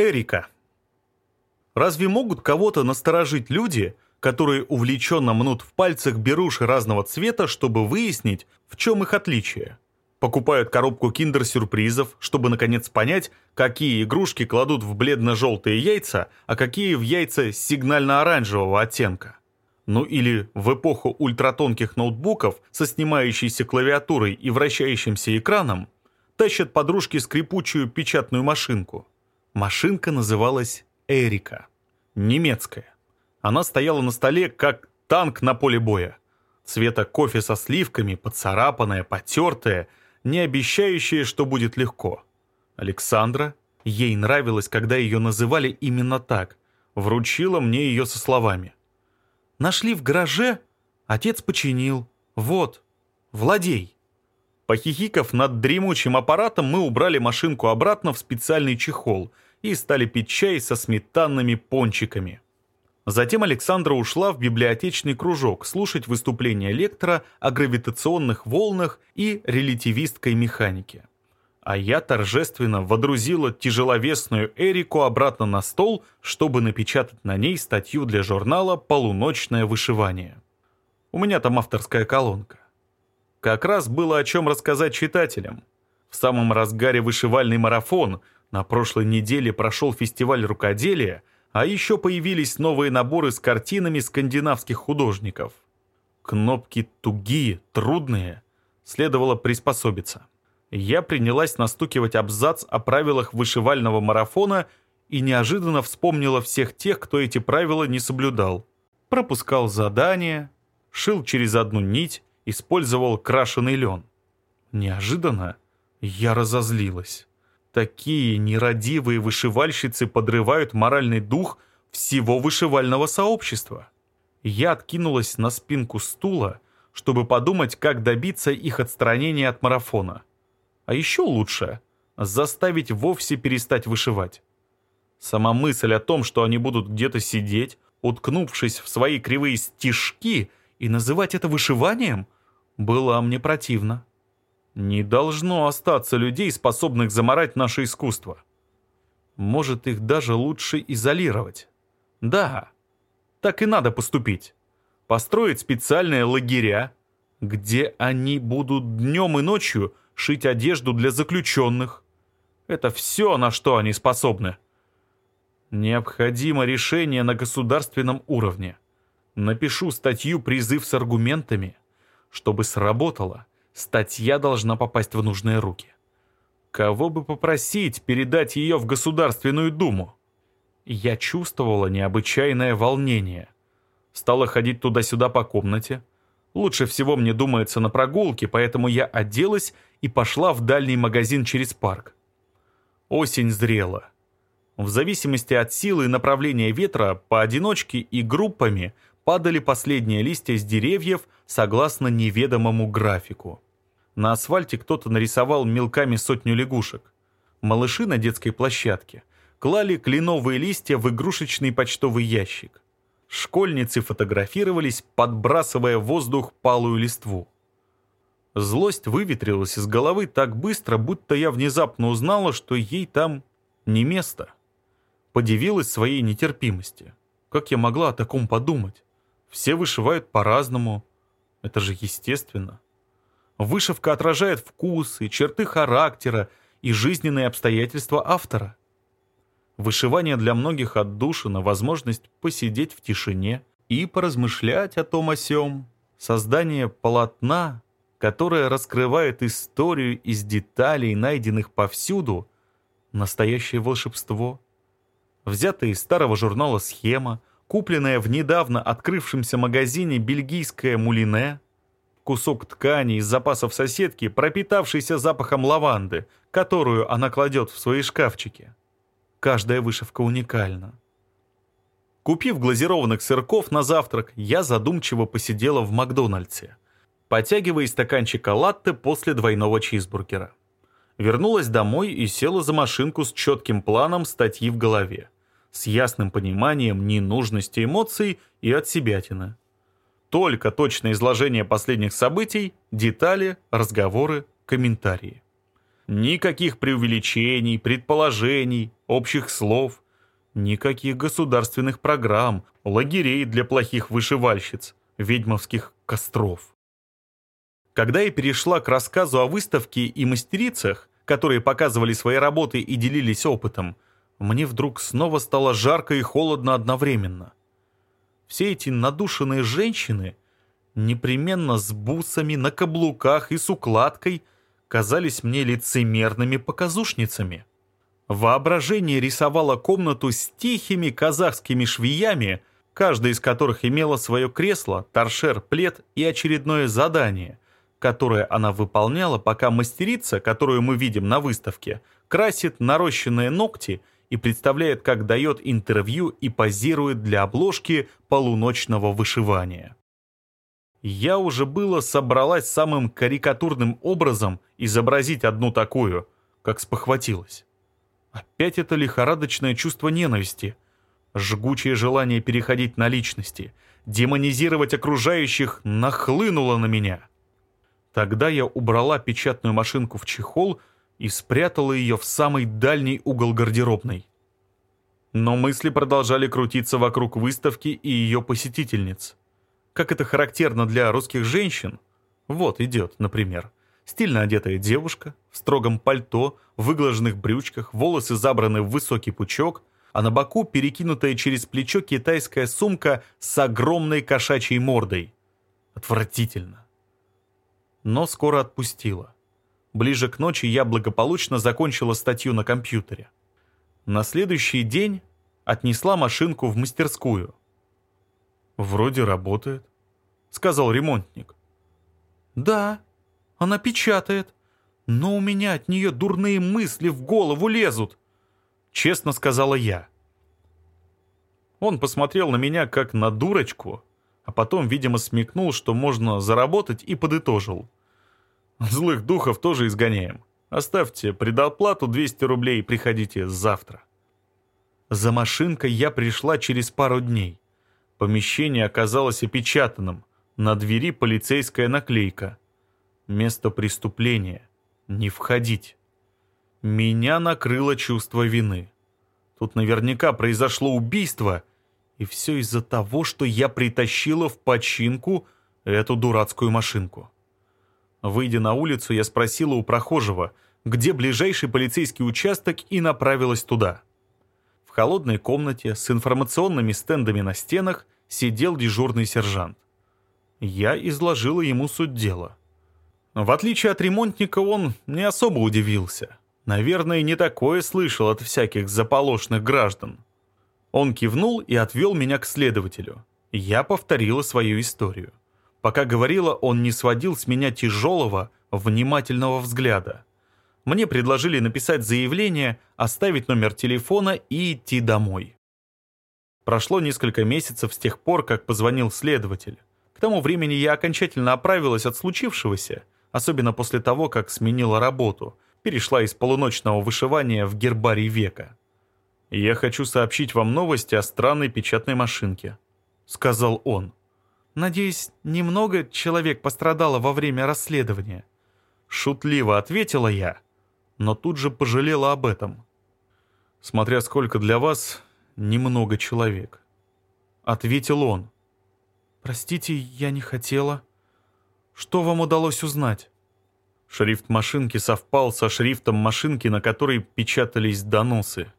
Эрика. Разве могут кого-то насторожить люди, которые увлеченно мнут в пальцах беруши разного цвета, чтобы выяснить, в чем их отличие? Покупают коробку киндер-сюрпризов, чтобы наконец понять, какие игрушки кладут в бледно-желтые яйца, а какие в яйца сигнально-оранжевого оттенка. Ну или в эпоху ультратонких ноутбуков со снимающейся клавиатурой и вращающимся экраном тащат подружки скрипучую печатную машинку – Машинка называлась «Эрика». Немецкая. Она стояла на столе, как танк на поле боя. Цвета кофе со сливками, поцарапанная, потертая, не обещающая, что будет легко. Александра, ей нравилось, когда ее называли именно так, вручила мне ее со словами. «Нашли в гараже? Отец починил. Вот, владей». Похихиков над дремучим аппаратом, мы убрали машинку обратно в специальный чехол и стали пить чай со сметанными пончиками. Затем Александра ушла в библиотечный кружок слушать выступления лектора о гравитационных волнах и релятивистской механике. А я торжественно водрузила тяжеловесную Эрику обратно на стол, чтобы напечатать на ней статью для журнала «Полуночное вышивание». У меня там авторская колонка как раз было о чем рассказать читателям. В самом разгаре вышивальный марафон на прошлой неделе прошел фестиваль рукоделия, а еще появились новые наборы с картинами скандинавских художников. Кнопки тугие, трудные, следовало приспособиться. Я принялась настукивать абзац о правилах вышивального марафона и неожиданно вспомнила всех тех, кто эти правила не соблюдал. Пропускал задания, шил через одну нить, использовал крашеный лен. Неожиданно я разозлилась. Такие нерадивые вышивальщицы подрывают моральный дух всего вышивального сообщества. Я откинулась на спинку стула, чтобы подумать, как добиться их отстранения от марафона. А еще лучше — заставить вовсе перестать вышивать. Сама мысль о том, что они будут где-то сидеть, уткнувшись в свои кривые стишки, и называть это вышиванием — было мне противно. Не должно остаться людей, способных заморать наше искусство. Может, их даже лучше изолировать. Да, так и надо поступить. Построить специальные лагеря, где они будут днем и ночью шить одежду для заключенных. Это все, на что они способны. Необходимо решение на государственном уровне. Напишу статью «Призыв с аргументами» Чтобы сработало, статья должна попасть в нужные руки. Кого бы попросить передать ее в Государственную Думу? Я чувствовала необычайное волнение. Стала ходить туда-сюда по комнате. Лучше всего мне думается на прогулке, поэтому я оделась и пошла в дальний магазин через парк. Осень зрела. В зависимости от силы и направления ветра, поодиночке и группами падали последние листья с деревьев согласно неведомому графику. На асфальте кто-то нарисовал мелками сотню лягушек. Малыши на детской площадке клали кленовые листья в игрушечный почтовый ящик. Школьницы фотографировались, подбрасывая в воздух палую листву. Злость выветрилась из головы так быстро, будто я внезапно узнала, что ей там не место. Подивилась своей нетерпимости. Как я могла о таком подумать? Все вышивают по-разному. Это же естественно. Вышивка отражает вкусы, черты характера и жизненные обстоятельства автора. Вышивание для многих отдушина, возможность посидеть в тишине и поразмышлять о том о сём. Создание полотна, которое раскрывает историю из деталей, найденных повсюду, настоящее волшебство. Взятая из старого журнала схема, купленное в недавно открывшемся магазине бельгийское мулине, кусок ткани из запасов соседки, пропитавшийся запахом лаванды, которую она кладет в свои шкафчики. Каждая вышивка уникальна. Купив глазированных сырков на завтрак, я задумчиво посидела в Макдональдсе, потягивая стаканчик латте после двойного чизбургера. Вернулась домой и села за машинку с четким планом статьи в голове с ясным пониманием ненужности эмоций и от отсебятина. Только точное изложение последних событий, детали, разговоры, комментарии. Никаких преувеличений, предположений, общих слов, никаких государственных программ, лагерей для плохих вышивальщиц, ведьмовских костров. Когда я перешла к рассказу о выставке и мастерицах, которые показывали свои работы и делились опытом, мне вдруг снова стало жарко и холодно одновременно. Все эти надушенные женщины, непременно с бусами, на каблуках и с укладкой, казались мне лицемерными показушницами. Воображение рисовало комнату с тихими казахскими швиями, каждая из которых имела свое кресло, торшер, плед и очередное задание, которое она выполняла, пока мастерица, которую мы видим на выставке, красит нарощенные ногти и представляет, как дает интервью и позирует для обложки полуночного вышивания. Я уже было собралась самым карикатурным образом изобразить одну такую, как спохватилась. Опять это лихорадочное чувство ненависти, жгучее желание переходить на личности, демонизировать окружающих нахлынуло на меня. Тогда я убрала печатную машинку в чехол — и спрятала ее в самый дальний угол гардеробной. Но мысли продолжали крутиться вокруг выставки и ее посетительниц. Как это характерно для русских женщин, вот идет, например, стильно одетая девушка, в строгом пальто, в выглаженных брючках, волосы забраны в высокий пучок, а на боку перекинутая через плечо китайская сумка с огромной кошачьей мордой. Отвратительно. Но скоро отпустила. Ближе к ночи я благополучно закончила статью на компьютере. На следующий день отнесла машинку в мастерскую. «Вроде работает», — сказал ремонтник. «Да, она печатает, но у меня от нее дурные мысли в голову лезут», — честно сказала я. Он посмотрел на меня как на дурочку, а потом, видимо, смекнул, что можно заработать, и подытожил — Злых духов тоже изгоняем. Оставьте предоплату 200 рублей и приходите завтра. За машинкой я пришла через пару дней. Помещение оказалось опечатанным. На двери полицейская наклейка. Место преступления. Не входить. Меня накрыло чувство вины. Тут наверняка произошло убийство, и все из-за того, что я притащила в починку эту дурацкую машинку. Выйдя на улицу, я спросила у прохожего, где ближайший полицейский участок и направилась туда. В холодной комнате с информационными стендами на стенах сидел дежурный сержант. Я изложила ему суть дела. В отличие от ремонтника, он не особо удивился. Наверное, не такое слышал от всяких заполошных граждан. Он кивнул и отвел меня к следователю. Я повторила свою историю. Пока говорила, он не сводил с меня тяжелого, внимательного взгляда. Мне предложили написать заявление, оставить номер телефона и идти домой. Прошло несколько месяцев с тех пор, как позвонил следователь. К тому времени я окончательно оправилась от случившегося, особенно после того, как сменила работу, перешла из полуночного вышивания в гербарий века. «Я хочу сообщить вам новости о странной печатной машинке», — сказал он. Надеюсь, немного человек пострадало во время расследования?» Шутливо ответила я, но тут же пожалела об этом. «Смотря сколько для вас, немного человек», — ответил он. «Простите, я не хотела. Что вам удалось узнать?» Шрифт машинки совпал со шрифтом машинки, на которой печатались доносы.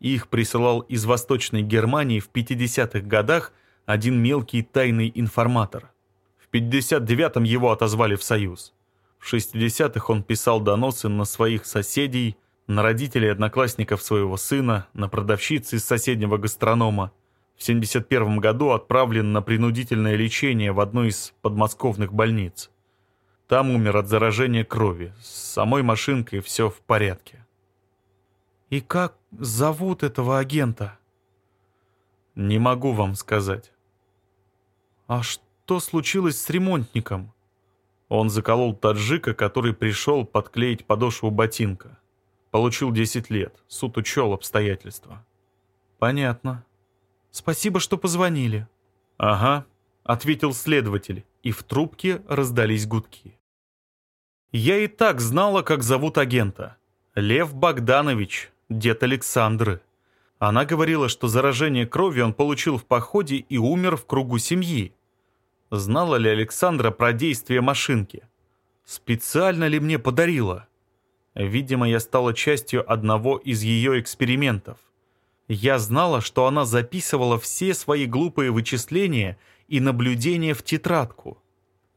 Их присылал из Восточной Германии в 50-х годах – один мелкий тайный информатор. В 59-м его отозвали в Союз. В 60-х он писал доносы на своих соседей, на родителей одноклассников своего сына, на продавщицы из соседнего гастронома. В 71 году отправлен на принудительное лечение в одну из подмосковных больниц. Там умер от заражения крови. С самой машинкой все в порядке. «И как зовут этого агента?» «Не могу вам сказать». «А что случилось с ремонтником?» Он заколол таджика, который пришел подклеить подошву ботинка. Получил 10 лет. Суд учел обстоятельства. «Понятно. Спасибо, что позвонили». «Ага», — ответил следователь, и в трубке раздались гудки. «Я и так знала, как зовут агента. Лев Богданович, дед Александры». Она говорила, что заражение крови он получил в походе и умер в кругу семьи. Знала ли Александра про действие машинки? Специально ли мне подарила? Видимо, я стала частью одного из ее экспериментов. Я знала, что она записывала все свои глупые вычисления и наблюдения в тетрадку.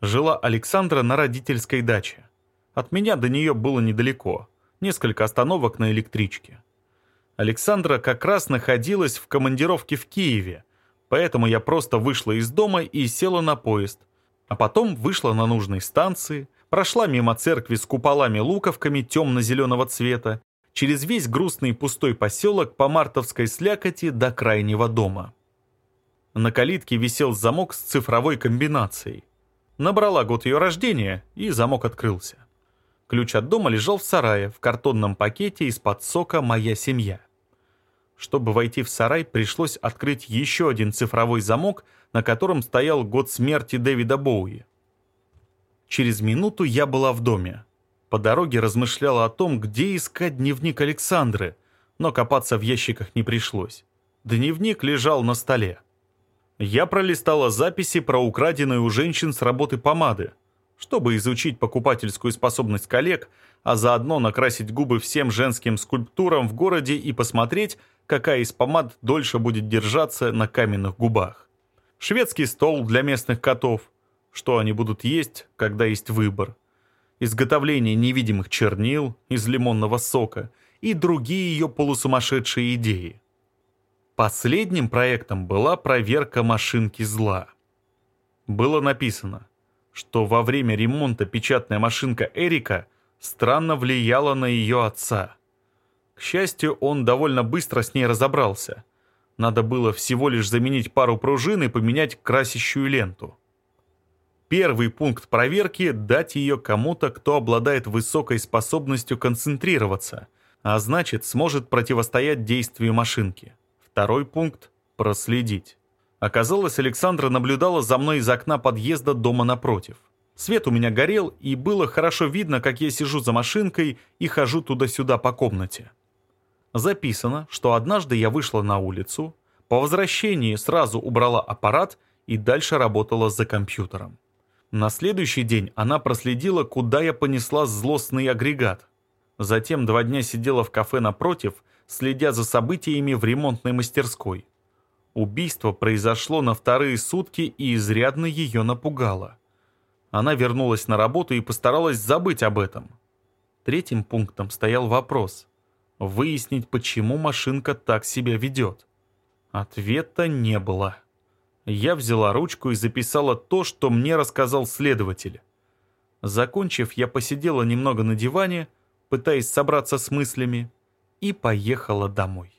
Жила Александра на родительской даче. От меня до нее было недалеко, несколько остановок на электричке. Александра как раз находилась в командировке в Киеве – поэтому я просто вышла из дома и села на поезд. А потом вышла на нужной станции, прошла мимо церкви с куполами-луковками темно-зеленого цвета, через весь грустный пустой поселок по мартовской слякоти до крайнего дома. На калитке висел замок с цифровой комбинацией. Набрала год ее рождения, и замок открылся. Ключ от дома лежал в сарае в картонном пакете из-под сока «Моя семья». Чтобы войти в сарай, пришлось открыть еще один цифровой замок, на котором стоял год смерти Дэвида Боуи. Через минуту я была в доме. По дороге размышляла о том, где искать дневник Александры, но копаться в ящиках не пришлось. Дневник лежал на столе. Я пролистала записи про украденные у женщин с работы помады, чтобы изучить покупательскую способность коллег, а заодно накрасить губы всем женским скульптурам в городе и посмотреть, какая из помад дольше будет держаться на каменных губах. Шведский стол для местных котов. Что они будут есть, когда есть выбор. Изготовление невидимых чернил из лимонного сока и другие ее полусумасшедшие идеи. Последним проектом была проверка машинки зла. Было написано, что во время ремонта печатная машинка Эрика странно влияла на ее отца – к счастью, он довольно быстро с ней разобрался. Надо было всего лишь заменить пару пружин и поменять красящую ленту. Первый пункт проверки – дать ее кому-то, кто обладает высокой способностью концентрироваться, а значит, сможет противостоять действию машинки. Второй пункт – проследить. Оказалось, Александра наблюдала за мной из окна подъезда дома напротив. Свет у меня горел, и было хорошо видно, как я сижу за машинкой и хожу туда-сюда по комнате записано, что однажды я вышла на улицу, по возвращении сразу убрала аппарат и дальше работала за компьютером. На следующий день она проследила, куда я понесла злостный агрегат. Затем два дня сидела в кафе напротив, следя за событиями в ремонтной мастерской. Убийство произошло на вторые сутки и изрядно ее напугало. Она вернулась на работу и постаралась забыть об этом. Третьим пунктом стоял вопрос – выяснить, почему машинка так себя ведет. Ответа не было. Я взяла ручку и записала то, что мне рассказал следователь. Закончив, я посидела немного на диване, пытаясь собраться с мыслями, и поехала домой.